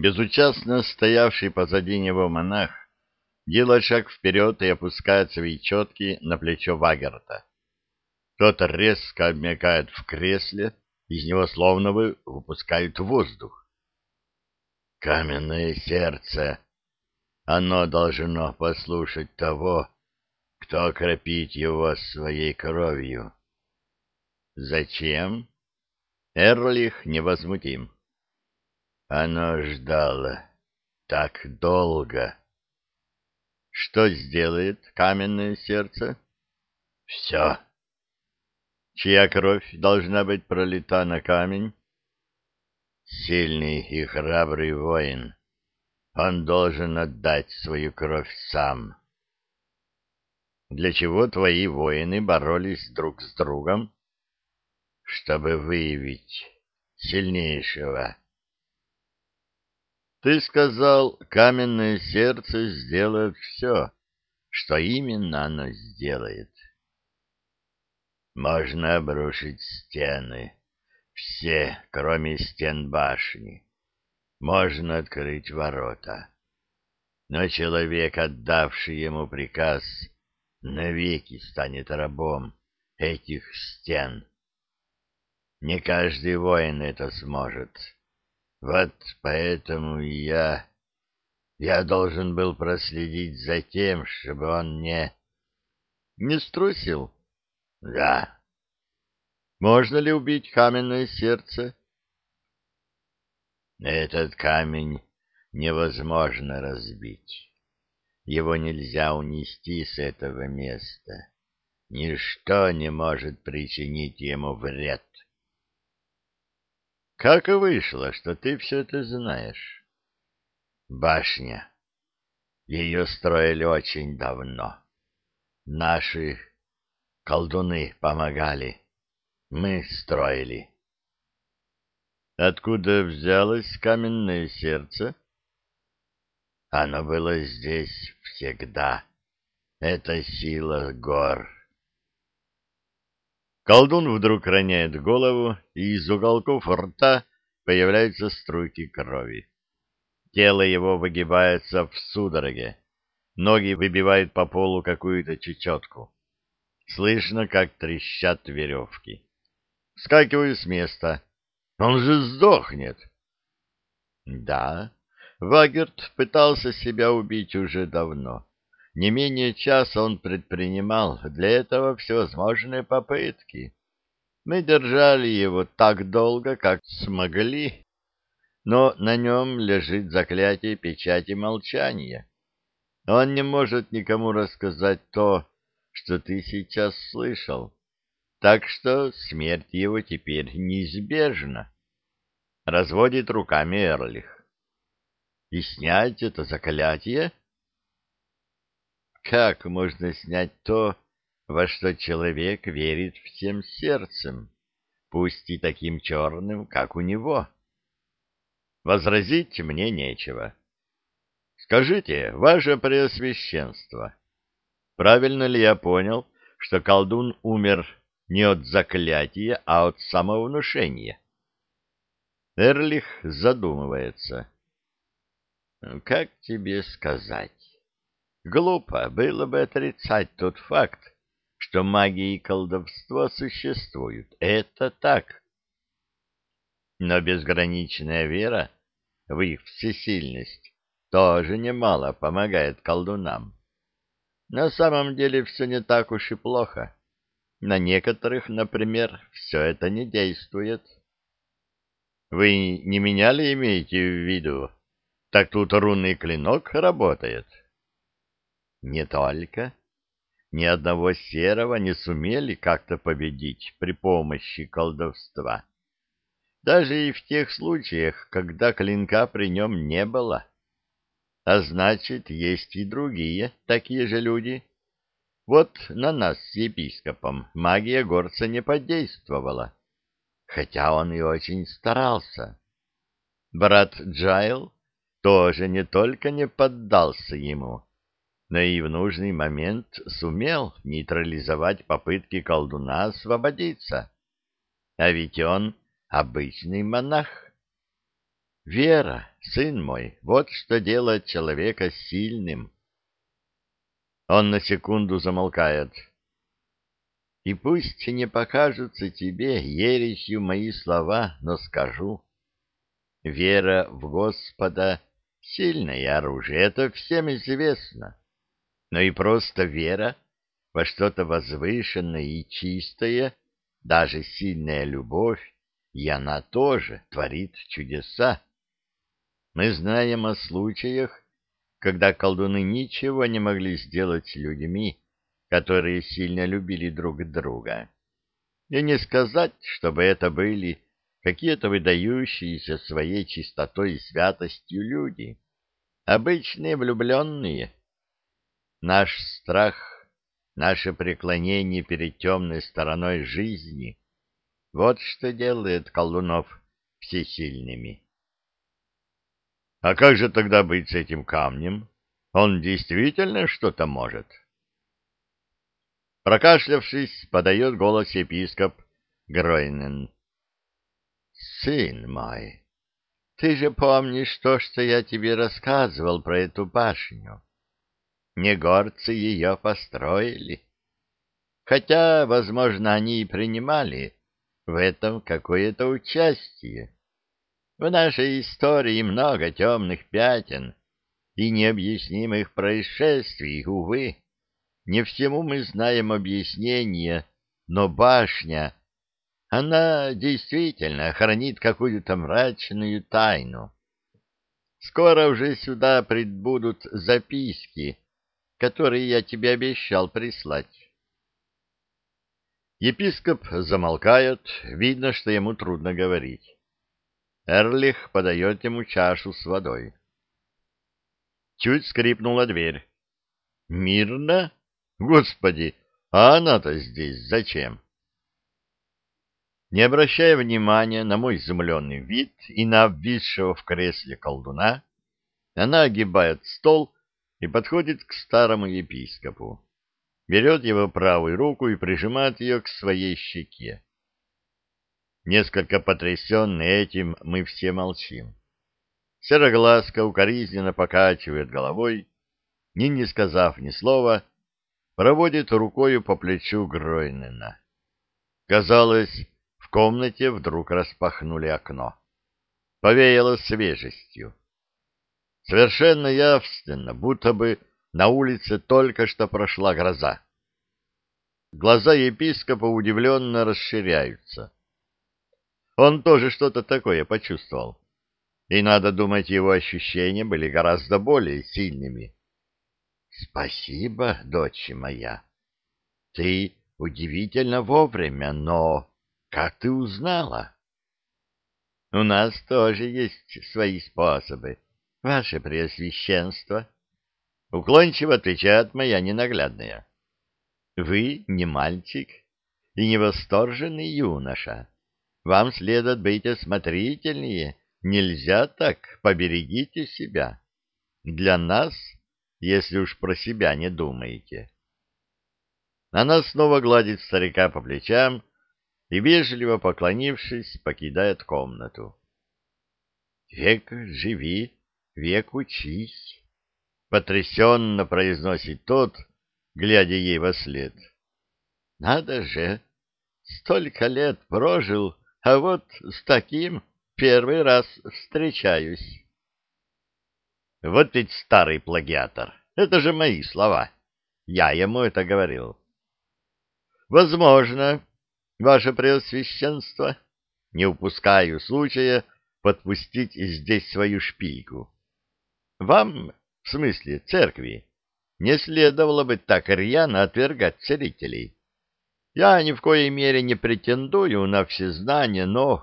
Безучастно стоявший позади него монах делает шаг вперед и опускает свои четки на плечо Вагерта. Тот резко обмякает в кресле, из него словно бы выпускают воздух. Каменное сердце. Оно должно послушать того, кто окропит его своей кровью. Зачем? Эрлих невозмутим. Оно ждало так долго. Что сделает каменное сердце? Все. Чья кровь должна быть пролита на камень? Сильный и храбрый воин. Он должен отдать свою кровь сам. Для чего твои воины боролись друг с другом? Чтобы выявить сильнейшего. Ты сказал, каменное сердце сделает все. Что именно оно сделает? Можно обрушить стены. Все, кроме стен башни. Можно открыть ворота. Но человек, отдавший ему приказ, навеки станет рабом этих стен. Не каждый воин это сможет. Вот поэтому я... Я должен был проследить за тем, чтобы он не... Не струсил? Да. Можно ли убить каменное сердце? Этот камень невозможно разбить. Его нельзя унести с этого места. Ничто не может причинить ему вред. Как и вышло, что ты все это знаешь? Башня. Ее строили очень давно. Наши колдуны помогали. Мы строили. Откуда взялось каменное сердце? Оно было здесь всегда. Это сила гор. Колдун вдруг роняет голову, и из уголков рта появляются струйки крови. Тело его выгибается в судороге. Ноги выбивают по полу какую-то чечетку. Слышно, как трещат веревки. Скакиваю с места. Он же сдохнет. Да, Вагерт пытался себя убить уже давно. Не менее часа он предпринимал для этого всевозможные попытки. Мы держали его так долго, как смогли, но на нем лежит заклятие печати молчания. Он не может никому рассказать то, что ты сейчас слышал, так что смерть его теперь неизбежна. Разводит руками Эрлих. И снять это заклятие? Как можно снять то, во что человек верит всем сердцем, пусть и таким черным, как у него? Возразить мне нечего. Скажите, ваше преосвященство, правильно ли я понял, что колдун умер не от заклятия, а от самовнушения? Эрлих задумывается. Как тебе сказать? Глупо было бы отрицать тот факт, что магия и колдовство существуют. Это так. Но безграничная вера в их всесильность тоже немало помогает колдунам. На самом деле все не так уж и плохо. На некоторых, например, все это не действует. Вы не меня ли имеете в виду? Так тут рунный клинок работает. Не только. Ни одного серого не сумели как-то победить при помощи колдовства. Даже и в тех случаях, когда клинка при нем не было. А значит, есть и другие такие же люди. Вот на нас с епископом магия горца не подействовала, хотя он и очень старался. Брат Джайл тоже не только не поддался ему, но и в нужный момент сумел нейтрализовать попытки колдуна освободиться. А ведь он обычный монах. Вера, сын мой, вот что делает человека сильным. Он на секунду замолкает. И пусть не покажутся тебе ересью мои слова, но скажу. Вера в Господа — сильное оружие, это всем известно. Но и просто вера во что-то возвышенное и чистое, даже сильная любовь, и она тоже творит чудеса. Мы знаем о случаях, когда колдуны ничего не могли сделать с людьми, которые сильно любили друг друга. И не сказать, чтобы это были какие-то выдающиеся своей чистотой и святостью люди, обычные влюбленные. Наш страх, наше преклонение перед темной стороной жизни — вот что делает колдунов всесильными. А как же тогда быть с этим камнем? Он действительно что-то может? Прокашлявшись, подает голос епископ Гройнен. «Сын мой, ты же помнишь то, что я тебе рассказывал про эту башню? Не горцы ее построили. Хотя, возможно, они и принимали в этом какое-то участие. В нашей истории много темных пятен и необъяснимых происшествий, увы. Не всему мы знаем объяснение, но башня, она действительно хранит какую-то мрачную тайну. Скоро уже сюда прибудут записки, которые я тебе обещал прислать. Епископ замолкает, видно, что ему трудно говорить. Эрлих подает ему чашу с водой. Чуть скрипнула дверь. «Мирно? Господи, а она-то здесь зачем?» Не обращая внимания на мой изумленный вид и на обвисшего в кресле колдуна, она огибает стол и подходит к старому епископу, берет его правую руку и прижимает ее к своей щеке. Несколько потрясенные этим, мы все молчим. Сероглазка укоризненно покачивает головой, ни не сказав ни слова, проводит рукою по плечу Гройнена. Казалось, в комнате вдруг распахнули окно. Повеяло свежестью. Совершенно явственно, будто бы на улице только что прошла гроза. Глаза епископа удивленно расширяются. Он тоже что-то такое почувствовал. И, надо думать, его ощущения были гораздо более сильными. — Спасибо, дочь моя. Ты удивительно вовремя, но как ты узнала? — У нас тоже есть свои способы, ваше преосвященство. Уклончиво отвечает моя ненаглядная. Вы не мальчик и не восторженный юноша. Вам следует быть осмотрительнее. Нельзя так, поберегите себя. Для нас, если уж про себя не думаете. Она снова гладит старика по плечам и, вежливо поклонившись, покидает комнату. «Век живи, век учись», — потрясенно произносит тот, глядя ей во след. «Надо же, столько лет прожил, а вот с таким первый раз встречаюсь. Вот ведь старый плагиатор. Это же мои слова. Я ему это говорил. Возможно, ваше преосвященство, не упускаю случая подпустить здесь свою шпильку. Вам, в смысле церкви, не следовало бы так рьяно отвергать целителей. Я ни в коей мере не претендую на всезнание, но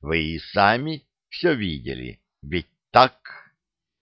вы и сами все видели, ведь так?